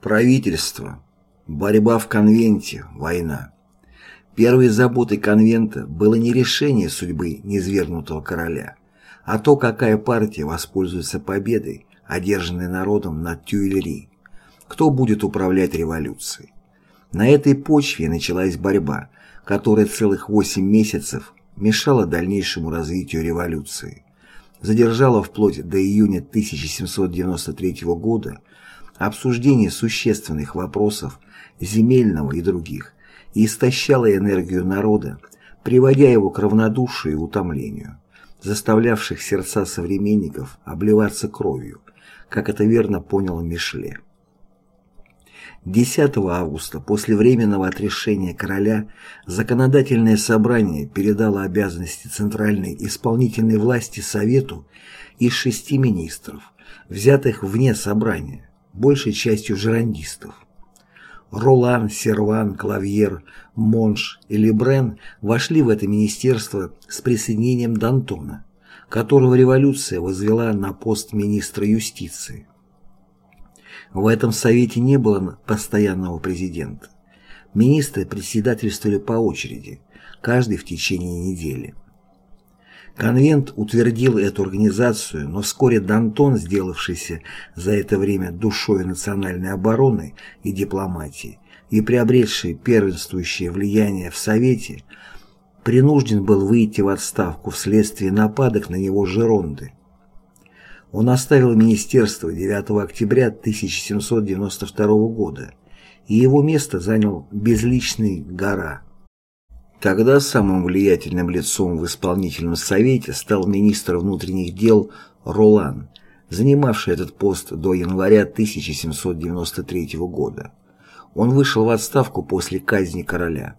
Правительство. Борьба в конвенте. Война. Первой заботой конвента было не решение судьбы низвергнутого короля, а то, какая партия воспользуется победой, одержанной народом над Тюильри, кто будет управлять революцией. На этой почве началась борьба, которая целых восемь месяцев мешала дальнейшему развитию революции, задержала вплоть до июня 1793 года обсуждение существенных вопросов земельного и других, и истощала энергию народа, приводя его к равнодушию и утомлению, заставлявших сердца современников обливаться кровью, как это верно понял Мишле. 10 августа, после временного отрешения короля, законодательное собрание передало обязанности центральной исполнительной власти Совету из шести министров, взятых вне собрания, большей частью жерандистов. Ролан, Серван, Клавьер, Монш и Лебрен вошли в это министерство с присоединением Д'Антона, которого революция возвела на пост министра юстиции. В этом совете не было постоянного президента. Министры председательствовали по очереди, каждый в течение недели. Конвент утвердил эту организацию, но вскоре Д'Антон, сделавшийся за это время душой национальной обороны и дипломатии и приобретший первенствующее влияние в Совете, принужден был выйти в отставку вследствие нападок на него Жеронды. Он оставил министерство 9 октября 1792 года, и его место занял безличный Гора. Тогда самым влиятельным лицом в исполнительном совете стал министр внутренних дел Ролан, занимавший этот пост до января 1793 года. Он вышел в отставку после казни короля.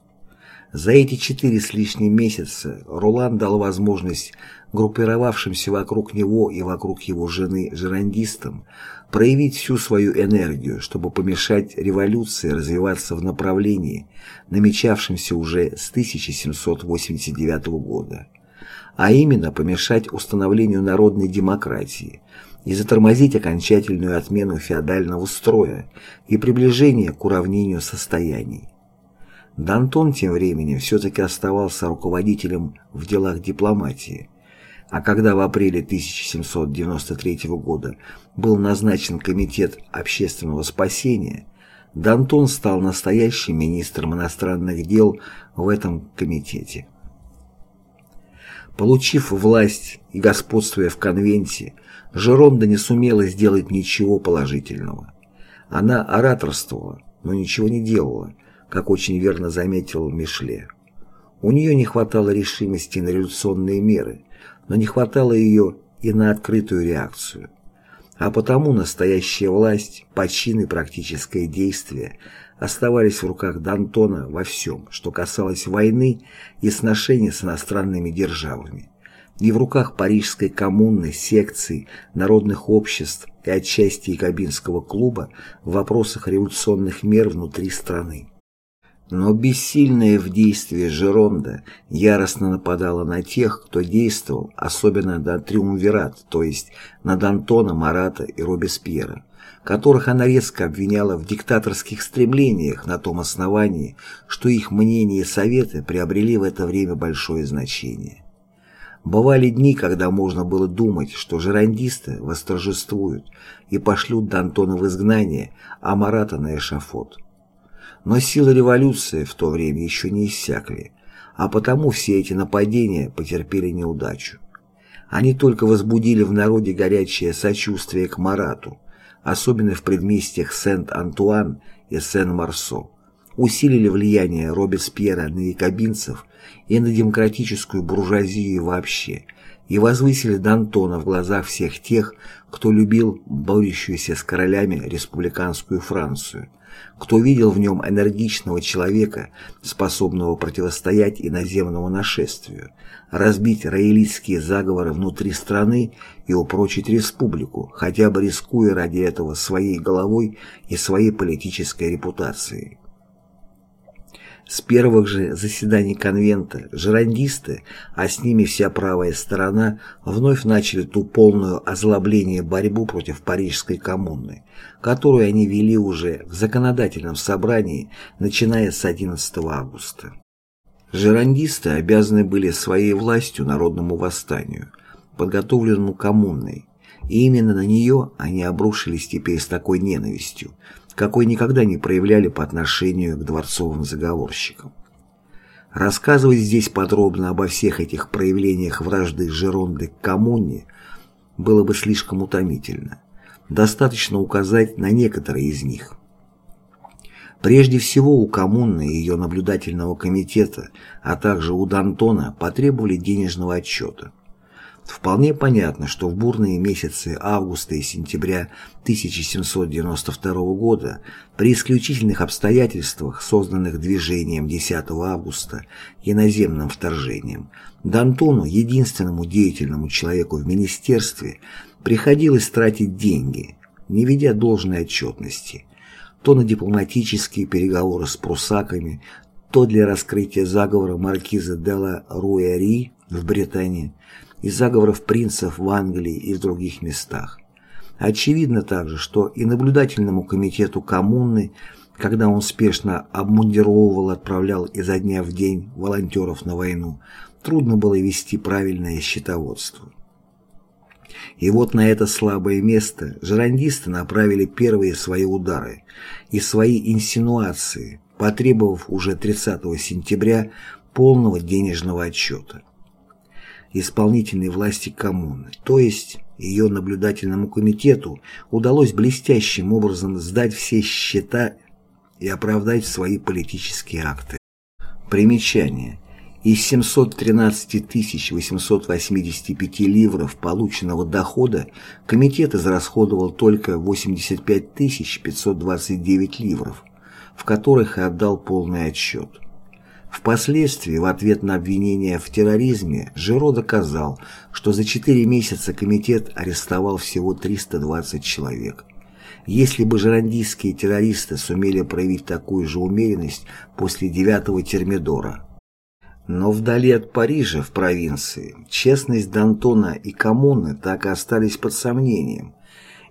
За эти четыре с лишним месяца Ролан дал возможность группировавшимся вокруг него и вокруг его жены жерандистам проявить всю свою энергию, чтобы помешать революции развиваться в направлении, намечавшемся уже с 1789 года, а именно помешать установлению народной демократии и затормозить окончательную отмену феодального строя и приближение к уравнению состояний. Д'Антон тем временем все-таки оставался руководителем в делах дипломатии, а когда в апреле 1793 года был назначен Комитет общественного спасения, Д'Антон стал настоящим министром иностранных дел в этом комитете. Получив власть и господствуя в конвенте, Жеронда не сумела сделать ничего положительного. Она ораторствовала, но ничего не делала, как очень верно заметил Мишле. У нее не хватало решимости на революционные меры – но не хватало ее и на открытую реакцию. А потому настоящая власть, почин и практическое действие оставались в руках Д'Антона во всем, что касалось войны и сношений с иностранными державами, и в руках Парижской коммуны, секций, народных обществ и отчасти Якобинского клуба в вопросах революционных мер внутри страны. Но бессильная в действии Жеронда яростно нападала на тех, кто действовал, особенно на Триумвират, то есть на Д'Антона, Марата и Робеспьера, которых она резко обвиняла в диктаторских стремлениях на том основании, что их мнения и советы приобрели в это время большое значение. Бывали дни, когда можно было думать, что жерандисты восторжествуют и пошлют Д'Антона в изгнание, а Марата на эшафот. Но силы революции в то время еще не иссякли, а потому все эти нападения потерпели неудачу. Они только возбудили в народе горячее сочувствие к Марату, особенно в предместьях Сент-Антуан и Сен-Марсо, усилили влияние Робеспьера на якобинцев и на демократическую буржуазию вообще, и возвысили Д'Антона в глазах всех тех, кто любил борющуюся с королями республиканскую Францию – кто видел в нем энергичного человека, способного противостоять иноземному нашествию, разбить роялистские заговоры внутри страны и упрочить республику, хотя бы рискуя ради этого своей головой и своей политической репутацией. С первых же заседаний конвента жерандисты, а с ними вся правая сторона, вновь начали ту полную озлобление борьбу против Парижской коммуны, которую они вели уже в законодательном собрании, начиная с 11 августа. Жерандисты обязаны были своей властью народному восстанию, подготовленному коммуной, и именно на нее они обрушились теперь с такой ненавистью, какой никогда не проявляли по отношению к дворцовым заговорщикам. Рассказывать здесь подробно обо всех этих проявлениях вражды Жеронды к коммуне было бы слишком утомительно. Достаточно указать на некоторые из них. Прежде всего у коммуны и ее наблюдательного комитета, а также у Д'Антона потребовали денежного отчета. Вполне понятно, что в бурные месяцы августа и сентября 1792 года при исключительных обстоятельствах, созданных движением 10 августа и наземным вторжением, Д'Антону, единственному деятельному человеку в министерстве, приходилось тратить деньги, не ведя должной отчетности, то на дипломатические переговоры с прусаками, то для раскрытия заговора маркиза Делла Руэри в Британии, и заговоров принцев в Англии и в других местах. Очевидно также, что и наблюдательному комитету коммуны, когда он спешно обмундировывал, отправлял изо дня в день волонтеров на войну, трудно было вести правильное счетоводство. И вот на это слабое место жерандисты направили первые свои удары и свои инсинуации, потребовав уже 30 сентября полного денежного отчета исполнительной власти коммуны, то есть ее наблюдательному комитету удалось блестящим образом сдать все счета и оправдать свои политические акты. Примечание. Из 713 885 ливров полученного дохода комитет израсходовал только 85 529 ливров, в которых отдал полный отчет. Впоследствии, в ответ на обвинение в терроризме, Жиро доказал, что за четыре месяца комитет арестовал всего 320 человек. Если бы жерандийские террористы сумели проявить такую же умеренность после девятого термидора. Но вдали от Парижа, в провинции, честность Д'Антона и Коммуны так и остались под сомнением.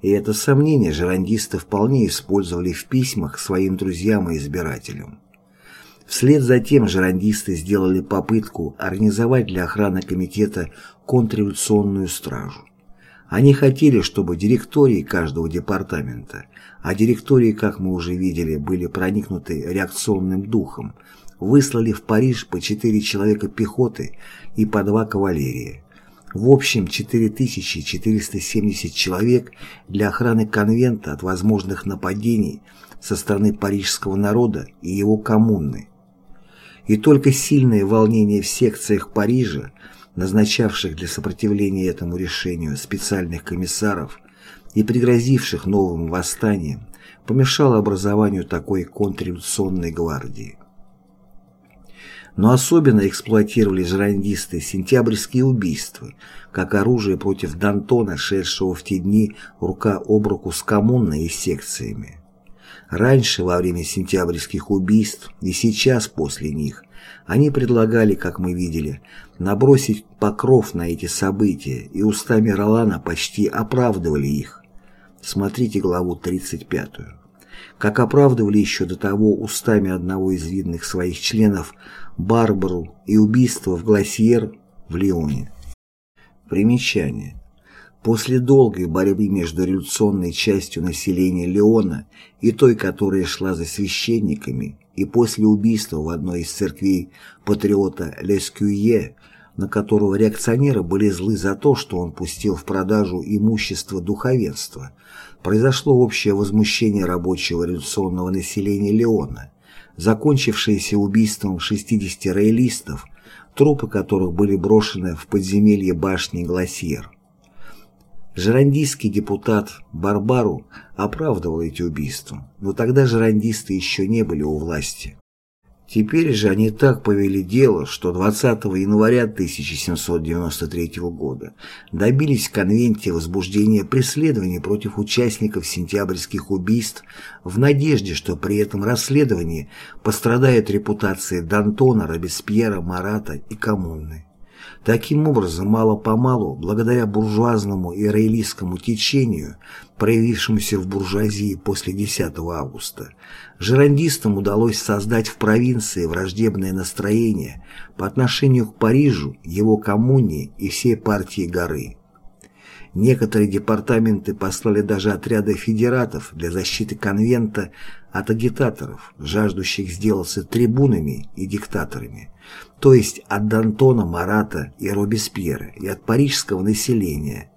И это сомнение жерандисты вполне использовали в письмах своим друзьям и избирателям. Вслед за тем жерандисты сделали попытку организовать для охраны комитета контрреволюционную стражу. Они хотели, чтобы директории каждого департамента, а директории, как мы уже видели, были проникнуты реакционным духом, выслали в Париж по четыре человека пехоты и по два кавалерии. В общем, 4470 человек для охраны конвента от возможных нападений со стороны парижского народа и его коммуны, и только сильное волнение в секциях Парижа, назначавших для сопротивления этому решению специальных комиссаров и пригрозивших новым восстанием, помешало образованию такой контрреволюционной гвардии. Но особенно эксплуатировали жерандисты сентябрьские убийства, как оружие против Д'Антона, шедшего в те дни рука об руку с коммунной и секциями. Раньше, во время сентябрьских убийств и сейчас после них, они предлагали, как мы видели, набросить покров на эти события и устами Ролана почти оправдывали их. Смотрите главу 35. Как оправдывали еще до того устами одного из видных своих членов Барбару и убийство в Гласьер в Лионе. Примечание. После долгой борьбы между революционной частью населения Леона и той, которая шла за священниками, и после убийства в одной из церквей патриота Лескюе, на которого реакционеры были злы за то, что он пустил в продажу имущество духовенства, произошло общее возмущение рабочего революционного населения Леона, закончившееся убийством 60 роялистов, трупы которых были брошены в подземелье башни Гласьер. Жерандийский депутат Барбару оправдывал эти убийства, но тогда жерандисты еще не были у власти. Теперь же они так повели дело, что 20 января 1793 года добились в конвенте возбуждения преследований против участников сентябрьских убийств в надежде, что при этом расследовании пострадает репутация Д'Антона, Робеспьера, Марата и Коммуны. Таким образом, мало-помалу, благодаря буржуазному и роялистскому течению, проявившемуся в буржуазии после 10 августа, жерандистам удалось создать в провинции враждебное настроение по отношению к Парижу, его коммуне и всей партии горы. Некоторые департаменты послали даже отряды федератов для защиты конвента от агитаторов, жаждущих сделаться трибунами и диктаторами, то есть от Д'Антона, Марата и Робеспьера и от парижского населения.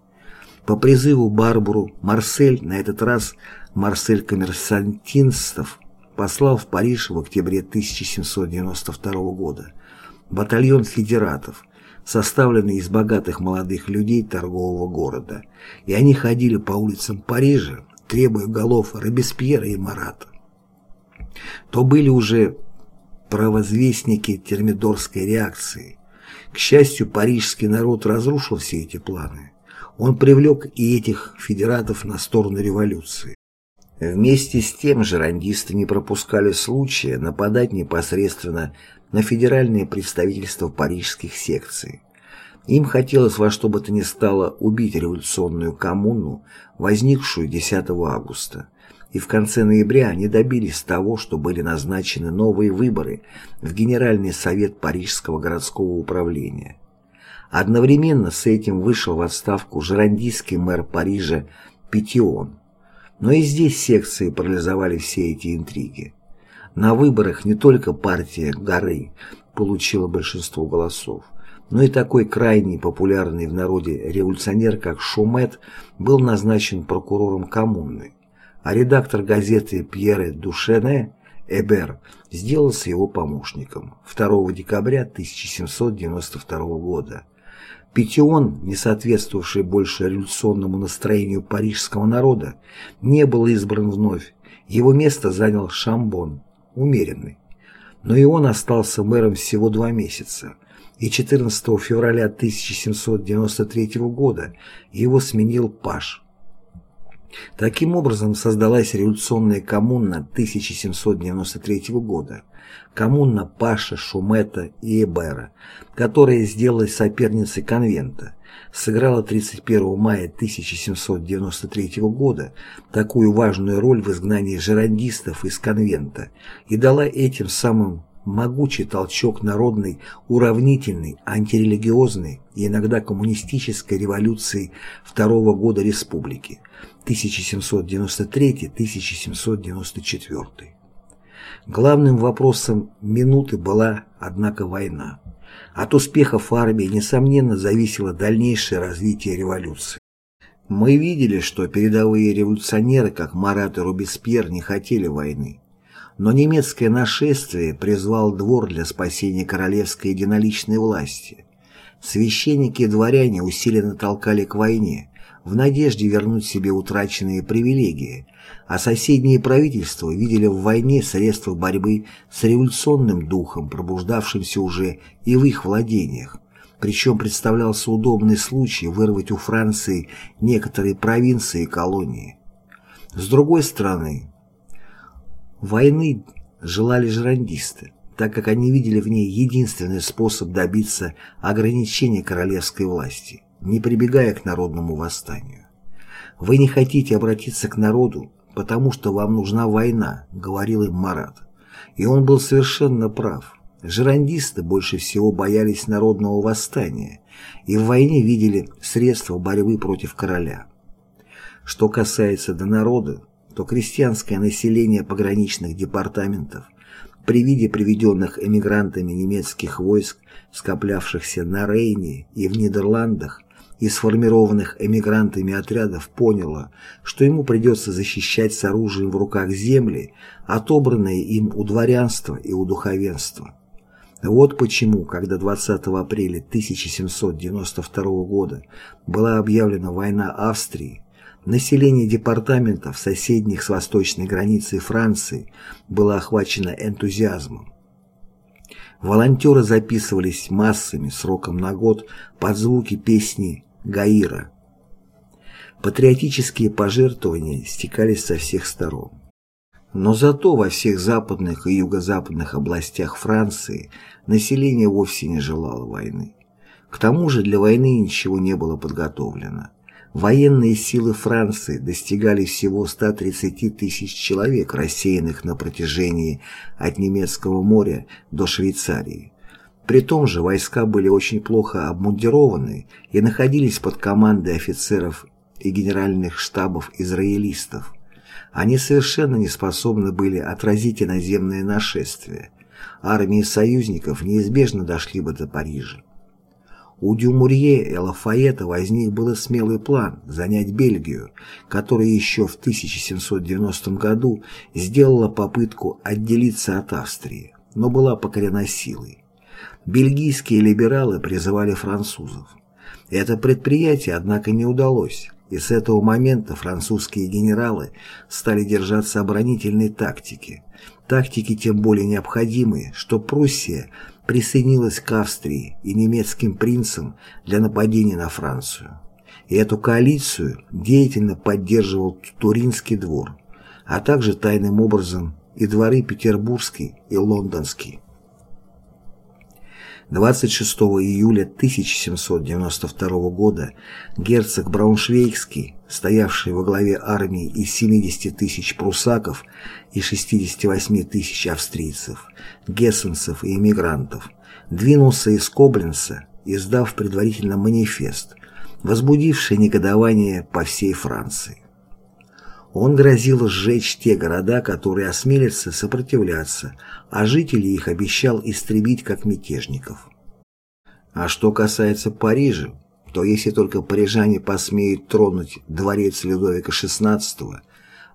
По призыву Барбару Марсель, на этот раз Марсель Коммерсантинстов, послал в Париж в октябре 1792 года батальон федератов, составленный из богатых молодых людей торгового города, и они ходили по улицам Парижа, требуя голов Робеспьера и Марата. То были уже провозвестники термидорской реакции. К счастью, парижский народ разрушил все эти планы. Он привлек и этих федератов на сторону революции. Вместе с тем жерандисты не пропускали случая нападать непосредственно на федеральные представительства парижских секций. Им хотелось во что бы то ни стало убить революционную коммуну, возникшую 10 августа. И в конце ноября они добились того, что были назначены новые выборы в Генеральный совет Парижского городского управления. Одновременно с этим вышел в отставку жерандийский мэр Парижа Петион. Но и здесь секции парализовали все эти интриги. На выборах не только партия Горы получила большинство голосов, но и такой крайне популярный в народе революционер, как Шумет, был назначен прокурором коммуны, а редактор газеты Пьере Душене Эбер сделался его помощником 2 декабря 1792 года. Петион, не соответствовавший больше революционному настроению парижского народа, не был избран вновь, его место занял Шамбон, умеренный. Но и он остался мэром всего два месяца, и 14 февраля 1793 года его сменил Паш. Таким образом создалась революционная коммуна 1793 года, коммуна Паша, Шумета и Эбера, которая сделалась соперницей конвента, сыграла 31 мая 1793 года такую важную роль в изгнании жерандистов из конвента и дала этим самым могучий толчок народной, уравнительной, антирелигиозной и иногда коммунистической революции второго года республики 1793-1794. Главным вопросом минуты была, однако, война. От успехов армии, несомненно, зависело дальнейшее развитие революции. Мы видели, что передовые революционеры, как Марат и Робеспьер, не хотели войны. Но немецкое нашествие призвал двор для спасения королевской единоличной власти. Священники и дворяне усиленно толкали к войне, в надежде вернуть себе утраченные привилегии, а соседние правительства видели в войне средства борьбы с революционным духом, пробуждавшимся уже и в их владениях. Причем представлялся удобный случай вырвать у Франции некоторые провинции и колонии. С другой стороны, войны желали жерандисты, так как они видели в ней единственный способ добиться ограничения королевской власти не прибегая к народному восстанию. «Вы не хотите обратиться к народу, потому что вам нужна война», — говорил им Марат. И он был совершенно прав. Жерандисты больше всего боялись народного восстания и в войне видели средства борьбы против короля. Что касается до народа, то крестьянское население пограничных департаментов при виде приведенных эмигрантами немецких войск, скоплявшихся на Рейне и в Нидерландах, из сформированных эмигрантами отрядов поняло, что ему придется защищать с оружием в руках земли, отобранные им у дворянства и у духовенства. Вот почему, когда 20 апреля 1792 года была объявлена война Австрии, население департаментов, соседних с восточной границей Франции, было охвачено энтузиазмом. Волонтеры записывались массами сроком на год под звуки песни Гаира. Патриотические пожертвования стекались со всех сторон. Но зато во всех западных и юго-западных областях Франции население вовсе не желало войны. К тому же для войны ничего не было подготовлено. Военные силы Франции достигали всего 130 тысяч человек, рассеянных на протяжении от немецкого моря до Швейцарии. При том же войска были очень плохо обмундированы и находились под командой офицеров и генеральных штабов израилистов. Они совершенно не способны были отразить иноземное нашествие. Армии союзников неизбежно дошли бы до Парижа. У Дюмурье и Лафайета возник был смелый план занять Бельгию, которая еще в 1790 году сделала попытку отделиться от Австрии, но была покорена силой. Бельгийские либералы призывали французов. Это предприятие, однако, не удалось, и с этого момента французские генералы стали держаться оборонительной тактики, тактики тем более необходимые, что Пруссия – присоединилась к Австрии и немецким принцам для нападения на Францию. И эту коалицию деятельно поддерживал Туринский двор, а также тайным образом и дворы Петербургский и Лондонский. 26 июля 1792 года герцог Брауншвейгский, стоявший во главе армии из 70 тысяч прусаков и 68 тысяч австрийцев, гессенцев и эмигрантов, двинулся из Кобленца, издав предварительно манифест, возбудивший негодование по всей Франции. Он грозил сжечь те города, которые осмелятся сопротивляться, а жителей их обещал истребить как мятежников. А что касается Парижа, то если только парижане посмеют тронуть дворец Людовика XVI,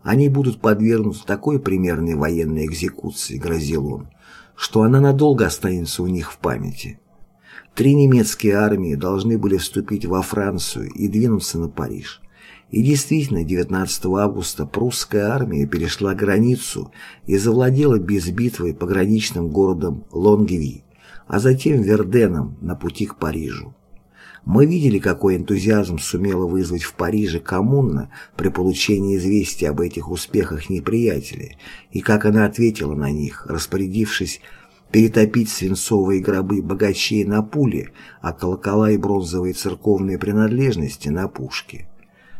они будут подвергнуты такой примерной военной экзекуции, грозил он, что она надолго останется у них в памяти. Три немецкие армии должны были вступить во Францию и двинуться на Париж. И действительно, 19 августа прусская армия перешла границу и завладела без битвы пограничным городом Лонгви, а затем Верденом на пути к Парижу. Мы видели, какой энтузиазм сумела вызвать в Париже коммуна при получении известия об этих успехах неприятеля, и как она ответила на них, распорядившись перетопить свинцовые гробы богачей на пуле, а колокола и бронзовые церковные принадлежности на пушке.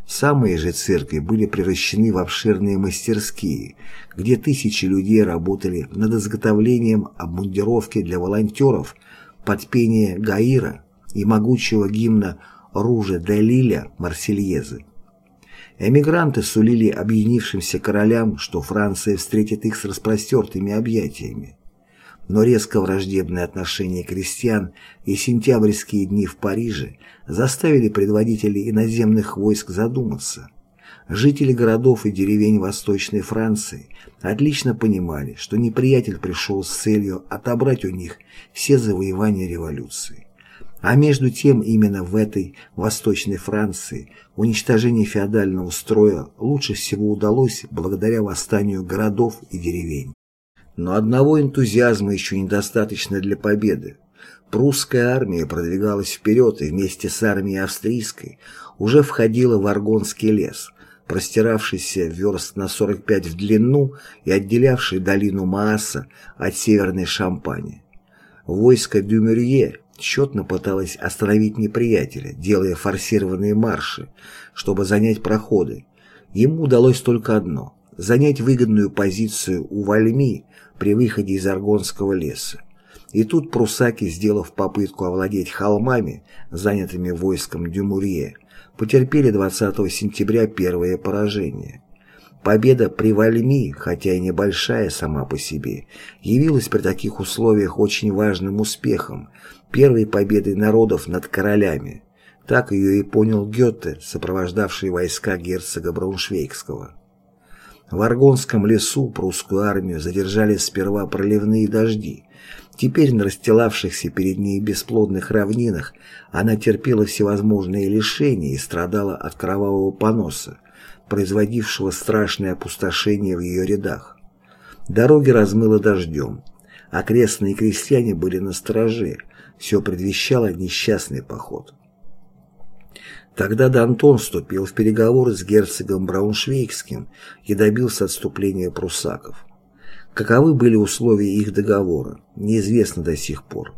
Самые же церкви были превращены в обширные мастерские, где тысячи людей работали над изготовлением обмундировки для волонтеров под пение Гаира и могучего гимна «Руже де Лиля» Марсельезы. Эмигранты сулили объединившимся королям, что Франция встретит их с распростертыми объятиями но резко враждебное отношение крестьян и сентябрьские дни в Париже заставили предводителей иноземных войск задуматься. Жители городов и деревень Восточной Франции отлично понимали, что неприятель пришел с целью отобрать у них все завоевания революции. А между тем именно в этой Восточной Франции уничтожение феодального строя лучше всего удалось благодаря восстанию городов и деревень. Но одного энтузиазма еще недостаточно для победы. Прусская армия продвигалась вперед и вместе с армией австрийской уже входила в Аргонский лес, простиравшийся верст на 45 в длину и отделявший долину Мааса от северной Шампани. Войско Дюмерье тщетно пыталось остановить неприятеля, делая форсированные марши, чтобы занять проходы. Ему удалось только одно – занять выгодную позицию у Вальми при выходе из Аргонского леса. И тут прусаки, сделав попытку овладеть холмами, занятыми войском Дюмурье, потерпели 20 сентября первое поражение. Победа при Вальми, хотя и небольшая сама по себе, явилась при таких условиях очень важным успехом, первой победой народов над королями. Так ее и понял Гёте, сопровождавший войска герцога Брауншвейгского. В Аргонском лесу прусскую армию задержали сперва проливные дожди. Теперь на расстилавшихся перед ней бесплодных равнинах она терпела всевозможные лишения и страдала от кровавого поноса, производившего страшное опустошение в ее рядах. Дороги размыло дождем. Окрестные крестьяне были на стороже, все предвещало несчастный поход. Тогда Д'Антон вступил в переговоры с герцогом Брауншвейгским и добился отступления прусаков. Каковы были условия их договора, неизвестно до сих пор.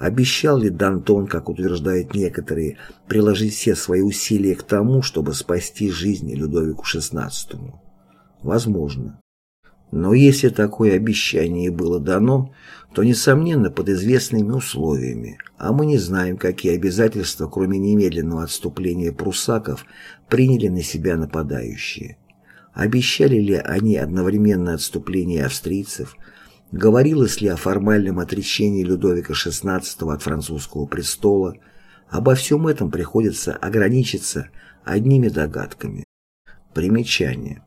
Обещал ли Д'Антон, как утверждают некоторые, приложить все свои усилия к тому, чтобы спасти жизнь Людовику XVI? Возможно. Но если такое обещание было дано, то, несомненно, под известными условиями, а мы не знаем, какие обязательства, кроме немедленного отступления прусаков, приняли на себя нападающие. Обещали ли они одновременно отступление австрийцев, говорилось ли о формальном отречении Людовика XVI от французского престола, обо всем этом приходится ограничиться одними догадками. Примечание.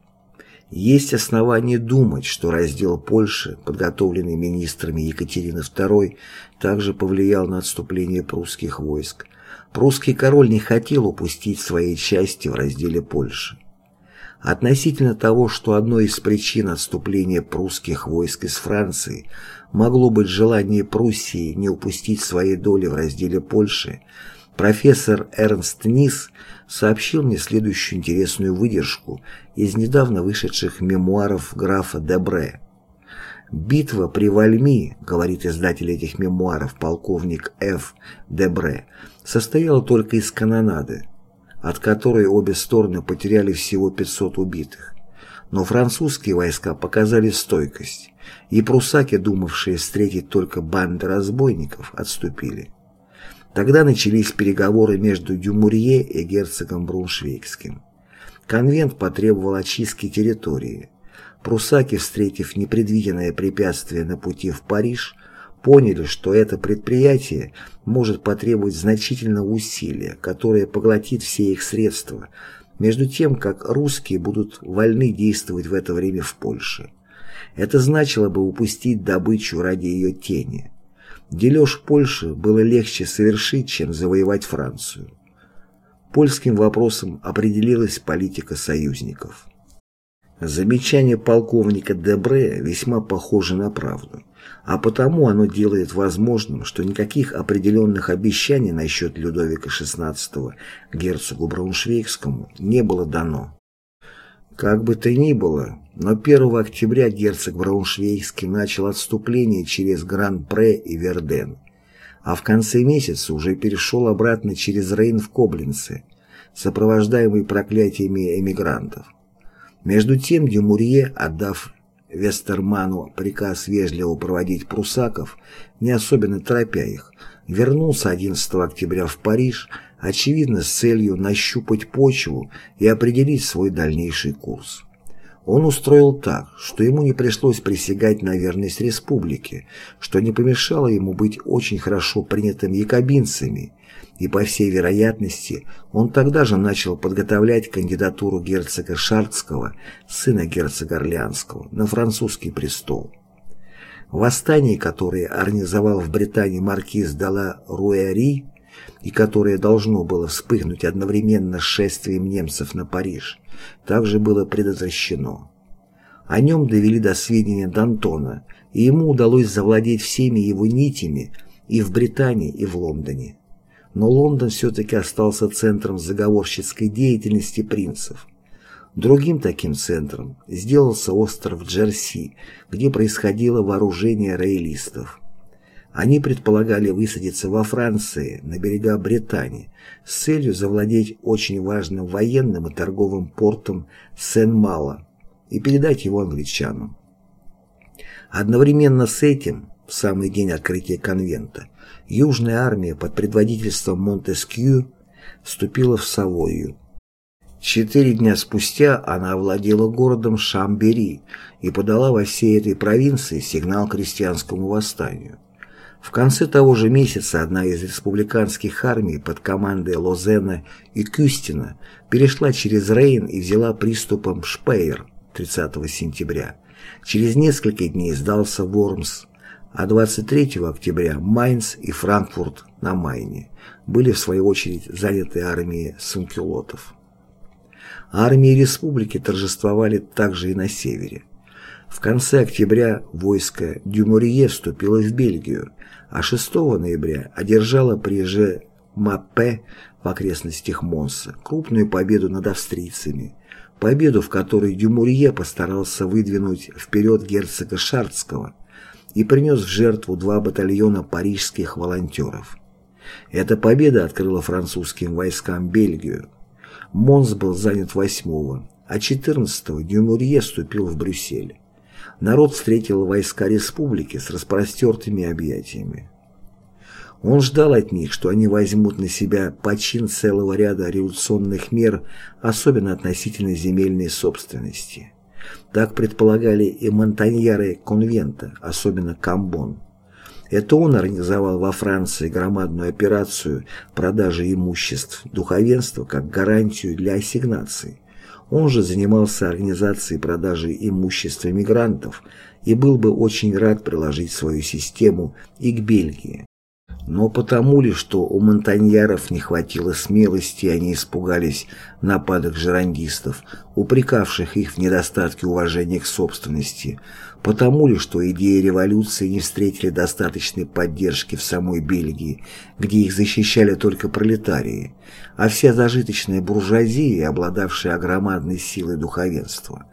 Есть основания думать, что раздел Польши, подготовленный министрами Екатерины II, также повлиял на отступление прусских войск. Прусский король не хотел упустить своей части в разделе Польши. Относительно того, что одной из причин отступления прусских войск из Франции могло быть желание Пруссии не упустить своей доли в разделе Польши, профессор Эрнст Нис сообщил мне следующую интересную выдержку из недавно вышедших мемуаров графа Дебре. «Битва при Вальми, — говорит издатель этих мемуаров полковник Ф. Дебре, — состояла только из канонады, от которой обе стороны потеряли всего 500 убитых. Но французские войска показали стойкость, и прусаки, думавшие встретить только банды разбойников, отступили. Тогда начались переговоры между Дюмурье и герцогом Бруншвейгским. Конвент потребовал очистки территории. Прусаки, встретив непредвиденное препятствие на пути в Париж, поняли, что это предприятие может потребовать значительного усилия, которое поглотит все их средства, между тем, как русские будут вольны действовать в это время в Польше. Это значило бы упустить добычу ради ее тени. Дележ Польши было легче совершить, чем завоевать Францию. Польским вопросом определилась политика союзников. Замечание полковника Дебре весьма похоже на правду, а потому оно делает возможным, что никаких определенных обещаний насчет Людовика XVI герцогу Брауншвейгскому не было дано. Как бы то ни было, но 1 октября герцог Брауншвейгский начал отступление через Гран-Пре и Верден, а в конце месяца уже перешел обратно через Рейн в Коблинце, сопровождаемый проклятиями эмигрантов. Между тем Дюмурье, отдав Вестерману приказ вежливо проводить прусаков, не особенно торопя их, вернулся 11 октября в Париж, очевидно с целью нащупать почву и определить свой дальнейший курс. Он устроил так, что ему не пришлось присягать на верность республике, что не помешало ему быть очень хорошо принятым якобинцами, и, по всей вероятности, он тогда же начал подготовлять кандидатуру герцога Шаркского, сына герцога Орлеанского, на французский престол. Восстание, которое организовал в Британии маркиз Дала Руэри и которое должно было вспыхнуть одновременно с шествием немцев на Париж, также было предотвращено. О нем довели до сведения Д'Антона, и ему удалось завладеть всеми его нитями и в Британии, и в Лондоне. Но Лондон все-таки остался центром заговорщицкой деятельности принцев. Другим таким центром сделался остров Джерси, где происходило вооружение роялистов. Они предполагали высадиться во Франции, на берега Британии, с целью завладеть очень важным военным и торговым портом Сен-Мало и передать его англичанам. Одновременно с этим, в самый день открытия конвента, Южная армия под предводительством Монтескью вступила в Савойю. Четыре дня спустя она овладела городом Шамбери и подала во всей этой провинции сигнал крестьянскому восстанию. В конце того же месяца одна из республиканских армий под командой Лозена и Кюстина перешла через Рейн и взяла приступом Шпейер 30 сентября. Через несколько дней сдался Вормс, а 23 октября Майнц и Франкфурт на Майне были в свою очередь заняты армией санкюлотов. Армии республики торжествовали также и на севере. В конце октября войско Дюмурье вступило в Бельгию, а 6 ноября одержало при Же-Маппе в окрестностях Монса крупную победу над австрийцами, победу, в которой Дюмурье постарался выдвинуть вперед герцога Шардского и принес в жертву два батальона парижских волонтеров. Эта победа открыла французским войскам Бельгию. Монс был занят 8 а 14-го Дюмурье вступил в Брюссель. Народ встретил войска республики с распростертыми объятиями. Он ждал от них, что они возьмут на себя почин целого ряда революционных мер, особенно относительно земельной собственности. Так предполагали и монтаньяры конвента, особенно Камбон. Это он организовал во Франции громадную операцию продажи имуществ духовенства как гарантию для ассигнаций. Он же занимался организацией продажи имущества мигрантов и был бы очень рад приложить свою систему и к Бельгии. Но потому ли, что у монтаньяров не хватило смелости, они испугались нападок жерандистов, упрекавших их в недостатке уважения к собственности, потому ли, что идеи революции не встретили достаточной поддержки в самой Бельгии, где их защищали только пролетарии, а вся зажиточная буржуазия, обладавшая огромадной силой духовенства,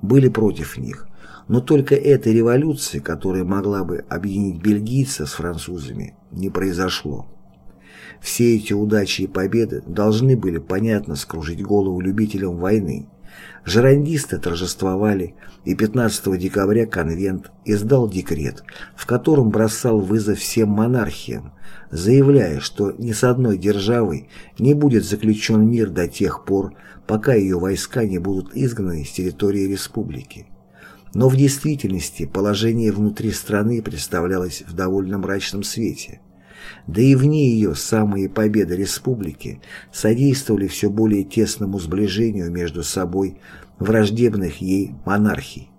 были против них, но только этой революции, которая могла бы объединить бельгийцев с французами, не произошло. Все эти удачи и победы должны были понятно скружить голову любителям войны. Жерандисты торжествовали, и 15 декабря конвент издал декрет, в котором бросал вызов всем монархиям, заявляя, что ни с одной державой не будет заключен мир до тех пор, пока ее войска не будут изгнаны с территории республики. Но в действительности положение внутри страны представлялось в довольно мрачном свете. Да и вне ее самые победы республики содействовали все более тесному сближению между собой враждебных ей монархий.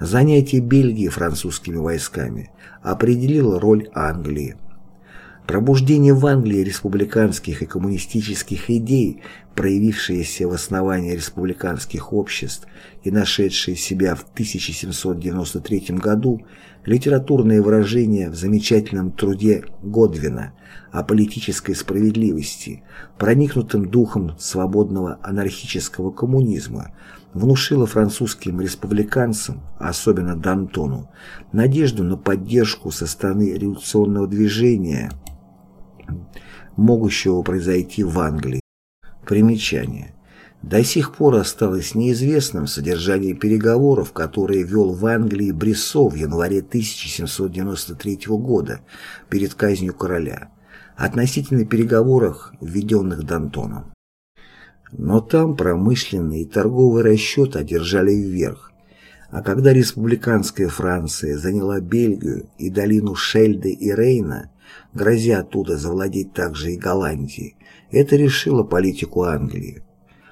Занятие Бельгии французскими войсками определило роль Англии. Пробуждение в Англии республиканских и коммунистических идей, проявившееся в основании республиканских обществ и нашедшее себя в 1793 году, литературное выражение в замечательном труде Годвина о политической справедливости, проникнутым духом свободного анархического коммунизма, внушило французским республиканцам, особенно Д'Антону, надежду на поддержку со стороны революционного движения – могущего произойти в Англии. Примечание. До сих пор осталось неизвестным содержание переговоров, которые вел в Англии Брессо в январе 1793 года перед казнью короля, относительно переговоров, введенных Д'Антоном. Но там промышленный и торговый расчет одержали вверх, а когда республиканская Франция заняла Бельгию и долину Шельды и Рейна, грозя оттуда завладеть также и Голландией, это решило политику Англии.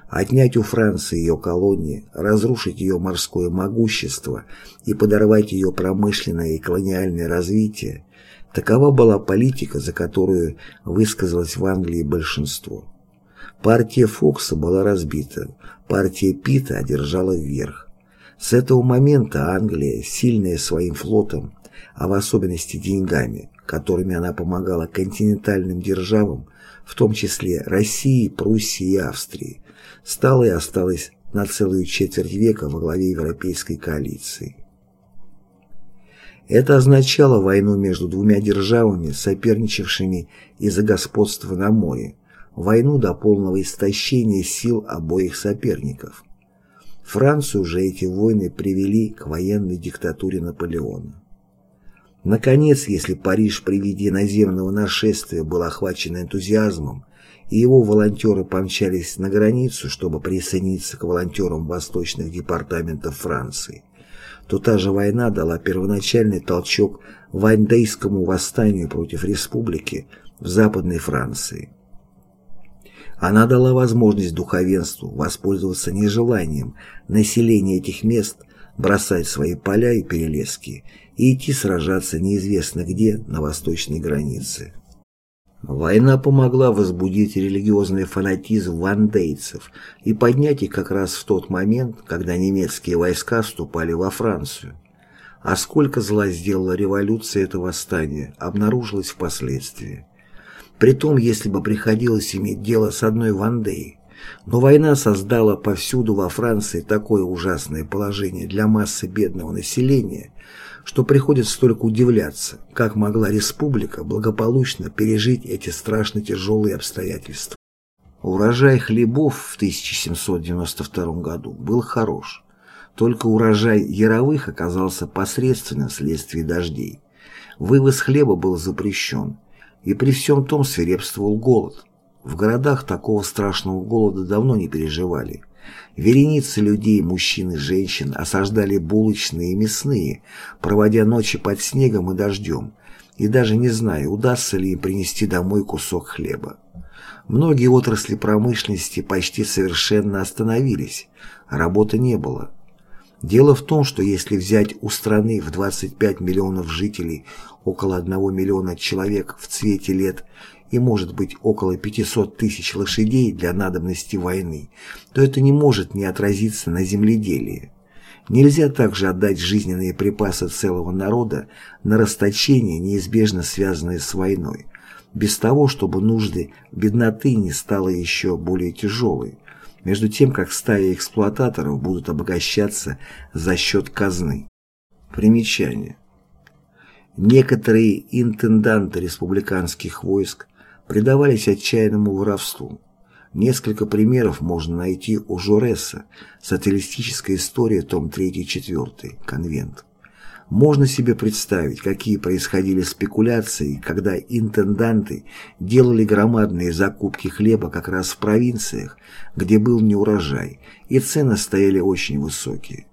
Отнять у Франции ее колонии, разрушить ее морское могущество и подорвать ее промышленное и колониальное развитие – такова была политика, за которую высказалось в Англии большинство. Партия Фокса была разбита, партия Питта одержала вверх. С этого момента Англия, сильная своим флотом, а в особенности деньгами, которыми она помогала континентальным державам, в том числе России, Пруссии и Австрии, стала и осталась на целую четверть века во главе европейской коалиции. Это означало войну между двумя державами, соперничавшими из-за господства на море, войну до полного истощения сил обоих соперников. Францию же эти войны привели к военной диктатуре Наполеона. Наконец, если Париж при виде наземного нашествия был охвачен энтузиазмом, и его волонтеры помчались на границу, чтобы присоединиться к волонтерам восточных департаментов Франции, то та же война дала первоначальный толчок Вандейскому восстанию против республики в Западной Франции. Она дала возможность духовенству воспользоваться нежеланием населения этих мест бросать свои поля и перелески и идти сражаться неизвестно где на восточной границе. Война помогла возбудить религиозный фанатизм вандейцев и поднять их как раз в тот момент, когда немецкие войска вступали во Францию. А сколько зла сделала революция это восстание, обнаружилось впоследствии. Притом, если бы приходилось иметь дело с одной Вандеей. Но война создала повсюду во Франции такое ужасное положение для массы бедного населения, что приходится только удивляться, как могла республика благополучно пережить эти страшно тяжелые обстоятельства. Урожай хлебов в 1792 году был хорош, только урожай яровых оказался посредственным вследствие дождей. Вывоз хлеба был запрещен, и при всем том свирепствовал голод. В городах такого страшного голода давно не переживали. Вереницы людей, мужчин и женщин осаждали булочные и мясные, проводя ночи под снегом и дождем, и даже не зная, удастся ли им принести домой кусок хлеба. Многие отрасли промышленности почти совершенно остановились, работы не было. Дело в том, что если взять у страны в 25 миллионов жителей около 1 миллиона человек в цвете лет и может быть около 500 тысяч лошадей для надобности войны, то это не может не отразиться на земледелии. Нельзя также отдать жизненные припасы целого народа на расточение, неизбежно связанное с войной, без того, чтобы нужды бедноты не стало еще более тяжелой, между тем как стаи эксплуататоров будут обогащаться за счет казны. Примечание. Некоторые интенданты республиканских войск предавались отчаянному воровству. Несколько примеров можно найти у Жореса «Социалистическая история», том 3-4, конвент. Можно себе представить, какие происходили спекуляции, когда интенданты делали громадные закупки хлеба как раз в провинциях, где был неурожай, и цены стояли очень высокие.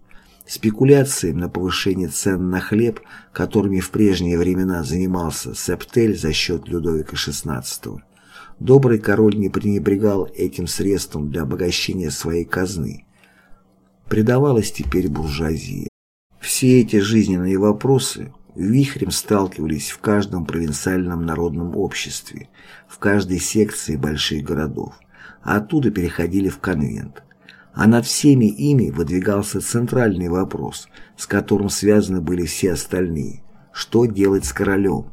Спекуляциям на повышение цен на хлеб, которыми в прежние времена занимался Септель за счет Людовика XVI, добрый король не пренебрегал этим средством для обогащения своей казны. Предавалась теперь буржуазия. Все эти жизненные вопросы вихрем сталкивались в каждом провинциальном народном обществе, в каждой секции больших городов, а оттуда переходили в конвент а над всеми ими выдвигался центральный вопрос, с которым связаны были все остальные – что делать с королем?